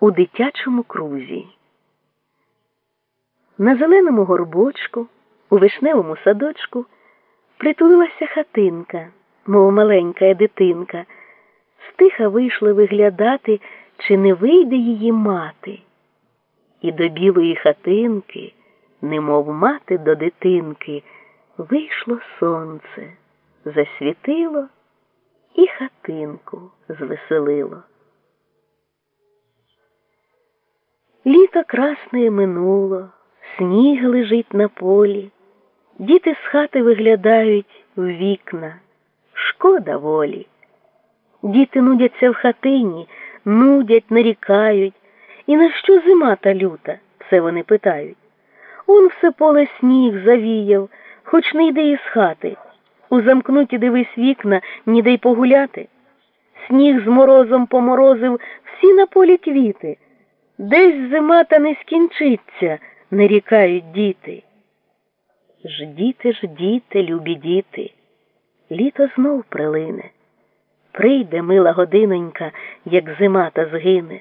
у дитячому крузі. На зеленому горбочку, у вишневому садочку притулилася хатинка, мов маленька дитинка. Стиха вийшли виглядати, чи не вийде її мати. І до білої хатинки, немов мати до дитинки, вийшло сонце, засвітило і хатинку звеселило. Літо красне минуло, сніг лежить на полі, діти з хати виглядають в вікна, шкода волі. Діти нудяться в хатині, нудять, нарікають. І на що зима та люта? все вони питають. Он все поле сніг завіяв, хоч не йде із хати. У замкнуті дивись вікна, ніде й погуляти. Сніг з морозом поморозив всі на полі квіти. Десь зима та не скінчиться, нарікають діти. Ждіте, ждіте, любі діти, літо знов прилине. Прийде мила годинонька, як зима та згине,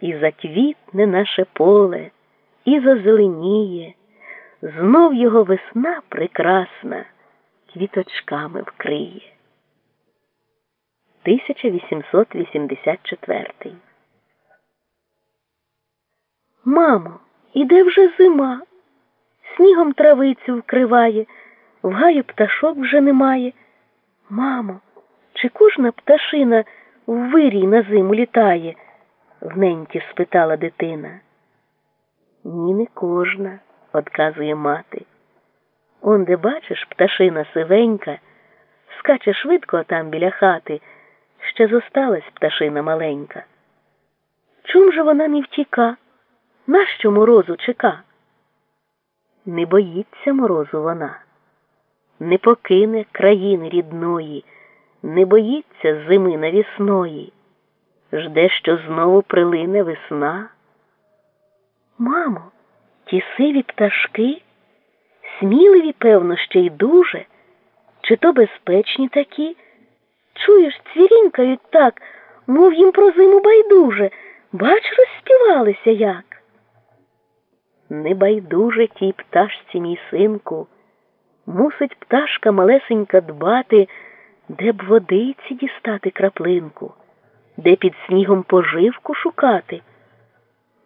і заквітне наше поле, і зазеленіє, знов його весна прекрасна квіточками вкриє. 1884 Мамо, іде вже зима, снігом травицю вкриває, в гаю пташок вже немає. Мамо, чи кожна пташина в вирій на зиму літає? в неньки спитала дитина. Ні, не кожна, одказує мати. Он де бачиш, пташина сивенька, скаче швидко там біля хати, ще зосталась пташина маленька. Чом же вона не втіка? Нащо морозу чека? Не боїться морозу вона, не покине країни рідної, не боїться зими навісної, жде, що знову прилине весна. Мамо, ті сиві пташки, сміливі, певно, ще й дуже, чи то безпечні такі? Чуєш, цвірінькають так, мов їм про зиму байдуже, бач, розспівалися як. Не байдуже тій пташці, мій синку, мусить пташка малесенька дбати, де б водиці дістати краплинку, де під снігом поживку шукати.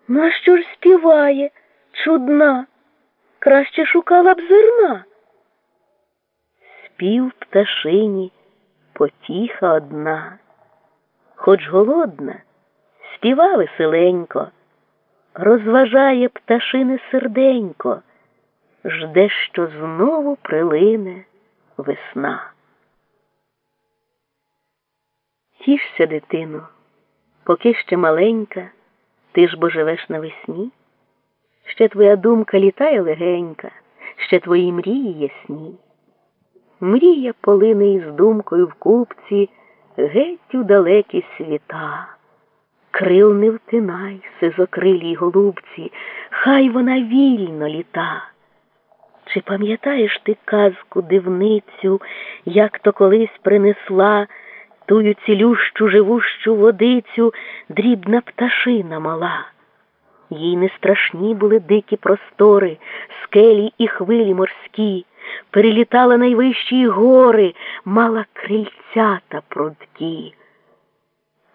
На що ж співає, чудна, краще шукала б зерна. Спів пташині потіха одна, хоч голодна, співа веселенько розважає пташине серденько, жде, що знову прилине весна. Тішся, дитино, поки ще маленька, ти ж бо живеш на весні, ще твоя думка літає легенька, ще твої мрії ясні. Мрія полине із думкою в купці геть у далекі світа. Крил не втинай, сизокрилій голубці, хай вона вільно літа. Чи пам'ятаєш ти казку дивницю, як то колись принесла тую цілющу живущу водицю дрібна пташина мала? Їй не страшні були дикі простори, скелі і хвилі морські, перелітала найвищі гори, мала крильцята прудкі.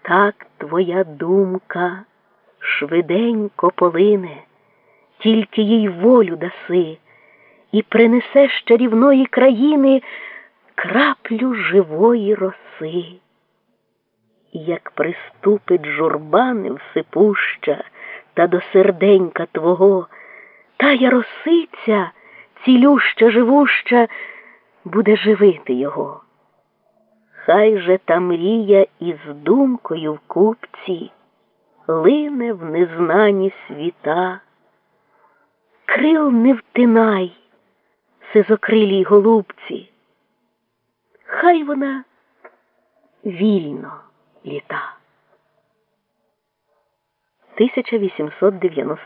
Так твоя думка швиденько полине, тільки їй волю даси, і принесе з чарівної країни краплю живої роси. Як приступить журба невсипуща та до серденька твого, тая росиця, цілюща, живуща, буде живити його. Хай же та мрія із думкою в купці лине в незнані світа. Крил не втинай, сизокрилій голубці, хай вона вільно літа. 1891